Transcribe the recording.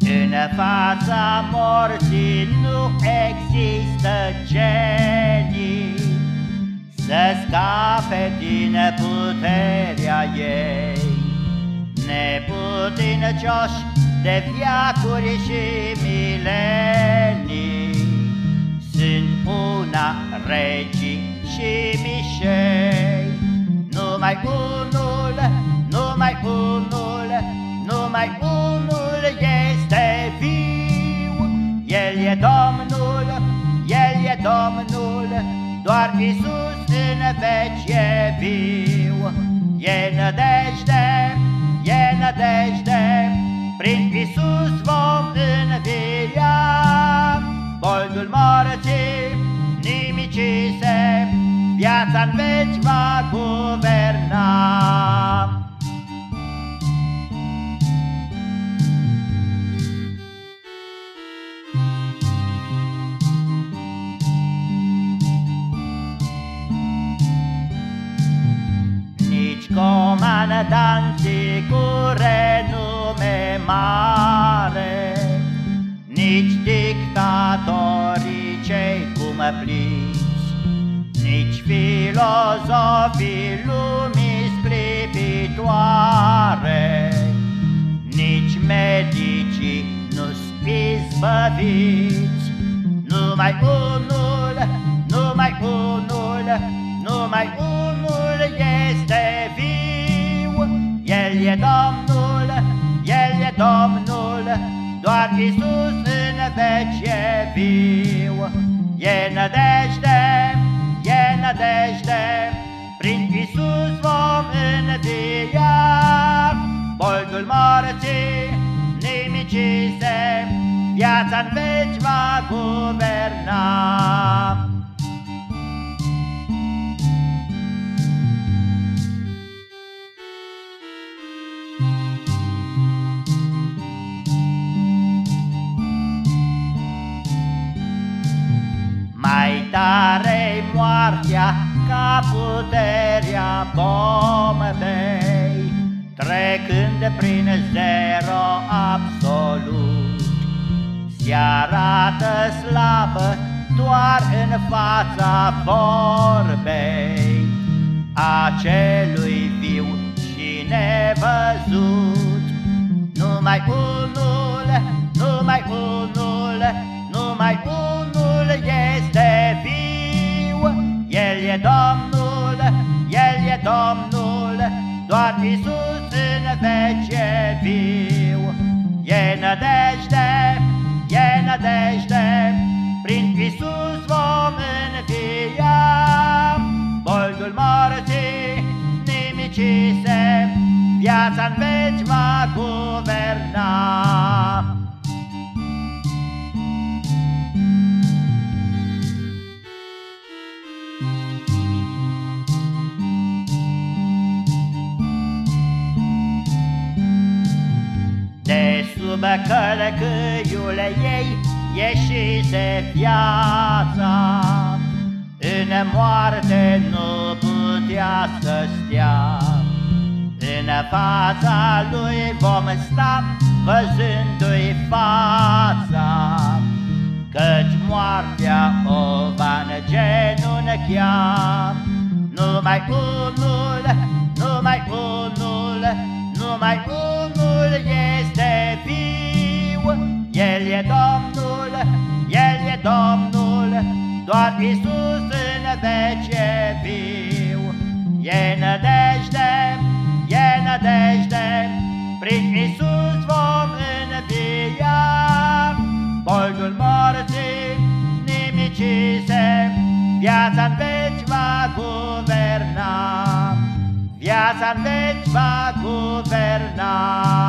În fața morții nu există genii. Să scape din puterea ei. Neputincioși de viacuri și milenii. Sunt una regii și mișei Numai unul, numai unul, numai unul este viu. El e Domnul, El e Domnul Doar Isus în veci e viu. E nădejde, e nădejde prin Isus vom nimicise, Viața-n veci va guverna. Nici comandanții cu renume mare, Nici dictatorii filozofii lumii splipitoare, Nici medicii nu-s izbăviți, Numai unul, numai unul, numai unul este viu, El e Domnul, El e Domnul, doar Isus în veci e viu. E nădejde, e nădejde, prin Isus vom învia. Boldul morții nimicise, viața-n veci va guverna. Mai tare moartea ca puterea bombei, Trecând prin zero absolut, Se arată slabă doar în fața vorbei Acelui viu și nevăzut. Numai unul, numai unul, numai unul doar Isus în veci e viu. E nădejde, e nădejde, prin Isus vom învia. Boldul morții nimicise, viața-n veci va guverna. De sub călcâiul ei ieșise viața, În moarte nu putea să stea. În fața lui vom sta văzându-i fața, Căci moartea o va îngenunchea. Numai unul, numai unul, numai unul doar Isus în veci e viu. E nădejde, e nădejde, prin Isus vom învia. Boldul morții nimicise, viața-n veci va guverna. Viața-n veci va guverna.